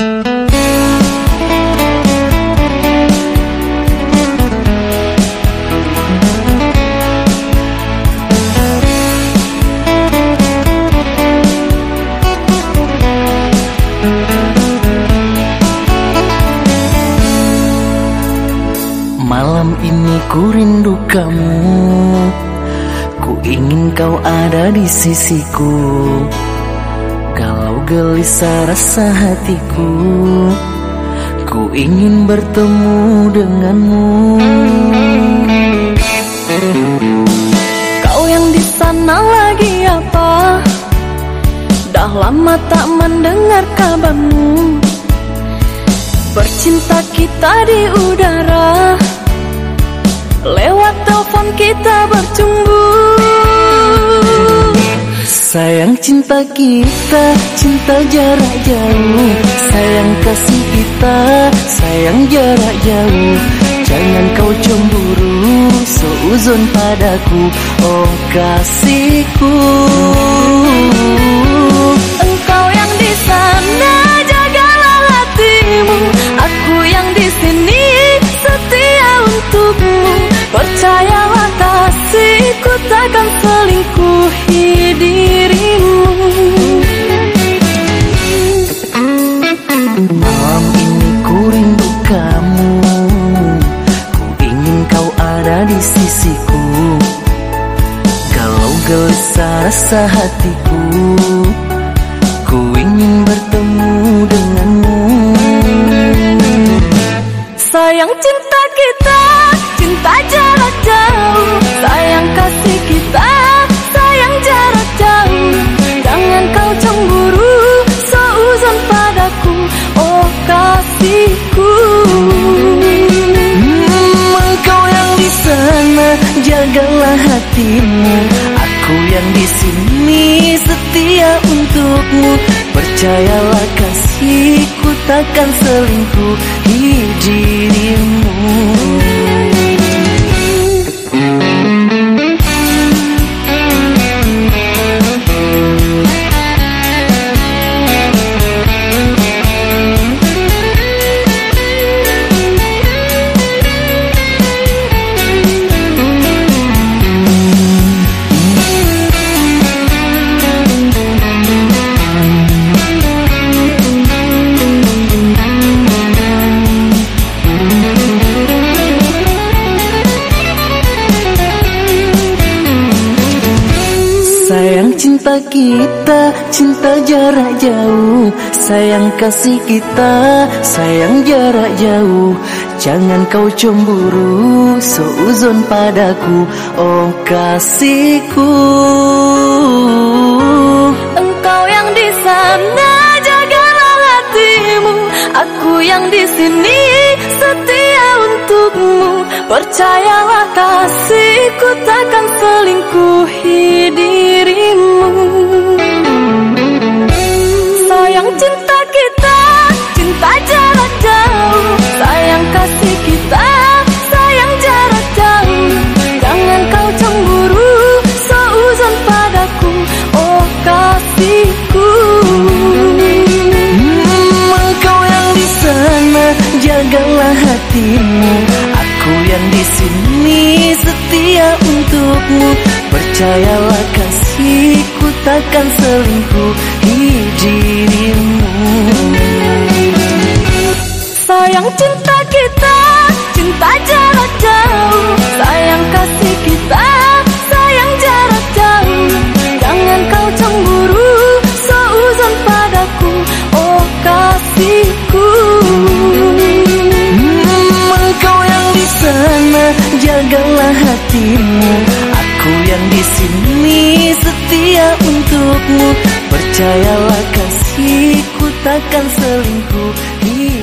Malam ini ku rindu kamu. Ku ingin kau ada di sisiku. Kalau gelisah rasa hatiku. Ku ingin bertemu denganmu. Kau yang di sana lagi apa? Dah lama tak mendengar kabarmu. Bercinta kita di udara. Lewat telepon kita bercumbu cinta kita, cinta jarak jauh. Sayang kasih kita, sayang jarak jauh. Jangan kau cemburu, seuzon padaku. Oh kasihku. Engkau yang di sana jagalah hatimu. Aku yang di sini setia untukmu. Percayalah kasihku takkan selingkuhi di sisiku. Kalau gelisah rasa hatiku Ku ingin bertemu denganmu. Sayang cinta kita, cinta jarak jauh. Sayang kasih kita, sayang jarak jauh. Jangan kau cemburu, seuzon padaku. Oh kasihku jagalah hatimu. Aku yang di sini setia untukmu. Percayalah kasihku takkan selingkuhi dirimu Sayang cinta kita, cinta jarak jauh. Sayang kasih kita, sayang jarak jauh. Jangan kau cemburu, seuzon padaku. Oh kasihku. Engkau yang di sana jagalah hatimu. Aku yang di sini setia untukmu. Percayalah kasihku takkan selingkuhi dirimu jagalah hatimu Aku yang di sini setia untukmu. Percayalah kasihku takkan selingkuhi dirimu. Sayang cinta kita, cinta jarak jauh. Sayang kasih kita, hatimu. Aku yang di sini setia untukmu. Percayalah kasihku takkan selingkuhi dirimu